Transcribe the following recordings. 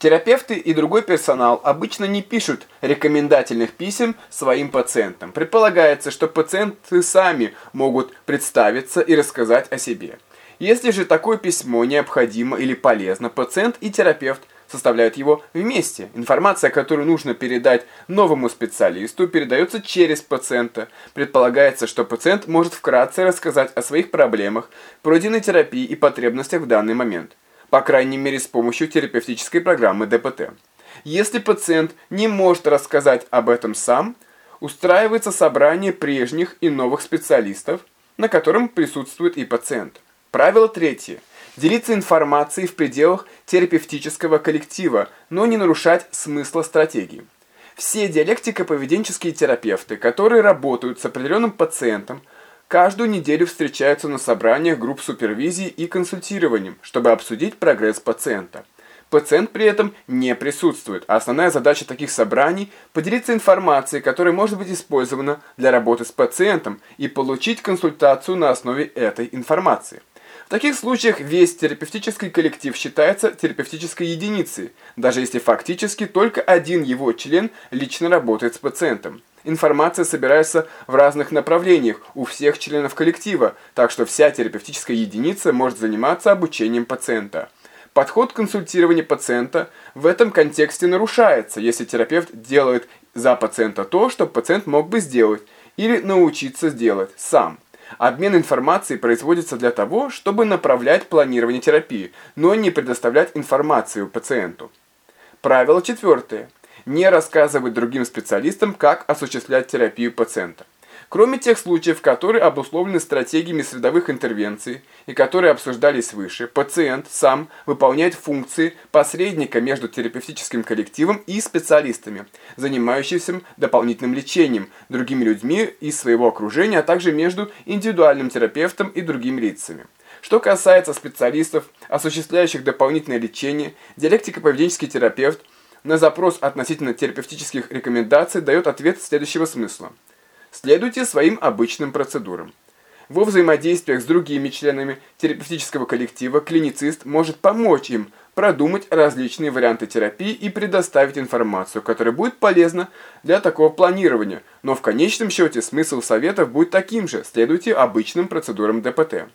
Терапевты и другой персонал обычно не пишут рекомендательных писем своим пациентам. Предполагается, что пациенты сами могут представиться и рассказать о себе. Если же такое письмо необходимо или полезно, пациент и терапевт составляют его вместе. Информация, которую нужно передать новому специалисту, передается через пациента. Предполагается, что пациент может вкратце рассказать о своих проблемах, пройденной терапии и потребностях в данный момент по крайней мере с помощью терапевтической программы ДПТ. Если пациент не может рассказать об этом сам, устраивается собрание прежних и новых специалистов, на котором присутствует и пациент. Правило третье. Делиться информацией в пределах терапевтического коллектива, но не нарушать смысла стратегии. Все диалектико-поведенческие терапевты, которые работают с определенным пациентом, каждую неделю встречаются на собраниях групп супервизии и консультированием, чтобы обсудить прогресс пациента. Пациент при этом не присутствует, а основная задача таких собраний – поделиться информацией, которая может быть использована для работы с пациентом и получить консультацию на основе этой информации. В таких случаях весь терапевтический коллектив считается терапевтической единицей, даже если фактически только один его член лично работает с пациентом. Информация собирается в разных направлениях у всех членов коллектива, так что вся терапевтическая единица может заниматься обучением пациента. Подход консультирования пациента в этом контексте нарушается, если терапевт делает за пациента то, что пациент мог бы сделать или научиться сделать сам. Обмен информацией производится для того, чтобы направлять планирование терапии, но не предоставлять информацию пациенту. Правило четвертое не рассказывать другим специалистам, как осуществлять терапию пациента. Кроме тех случаев, которые обусловлены стратегиями средовых интервенций и которые обсуждались выше, пациент сам выполняет функции посредника между терапевтическим коллективом и специалистами, занимающимися дополнительным лечением, другими людьми из своего окружения, а также между индивидуальным терапевтом и другими лицами. Что касается специалистов, осуществляющих дополнительное лечение, диалектико-поведенческий терапевт на запрос относительно терапевтических рекомендаций дает ответ следующего смысла. Следуйте своим обычным процедурам. Во взаимодействиях с другими членами терапевтического коллектива клиницист может помочь им продумать различные варианты терапии и предоставить информацию, которая будет полезна для такого планирования, но в конечном счете смысл советов будет таким же, следуйте обычным процедурам ДПТ.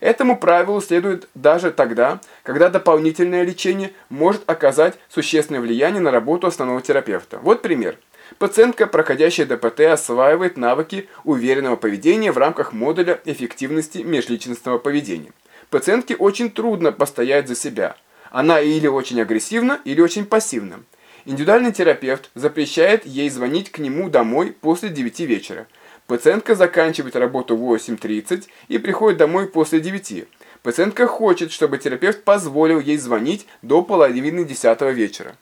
Этому правилу следует даже тогда, когда дополнительное лечение может оказать существенное влияние на работу основного терапевта. Вот пример. Пациентка, проходящая ДПТ, осваивает навыки уверенного поведения в рамках модуля эффективности межличностного поведения. Пациентке очень трудно постоять за себя. Она или очень агрессивна, или очень пассивна. Индивидуальный терапевт запрещает ей звонить к нему домой после 9 вечера. Пациентка заканчивает работу в 8.30 и приходит домой после 9. Пациентка хочет, чтобы терапевт позволил ей звонить до половины 10 вечера.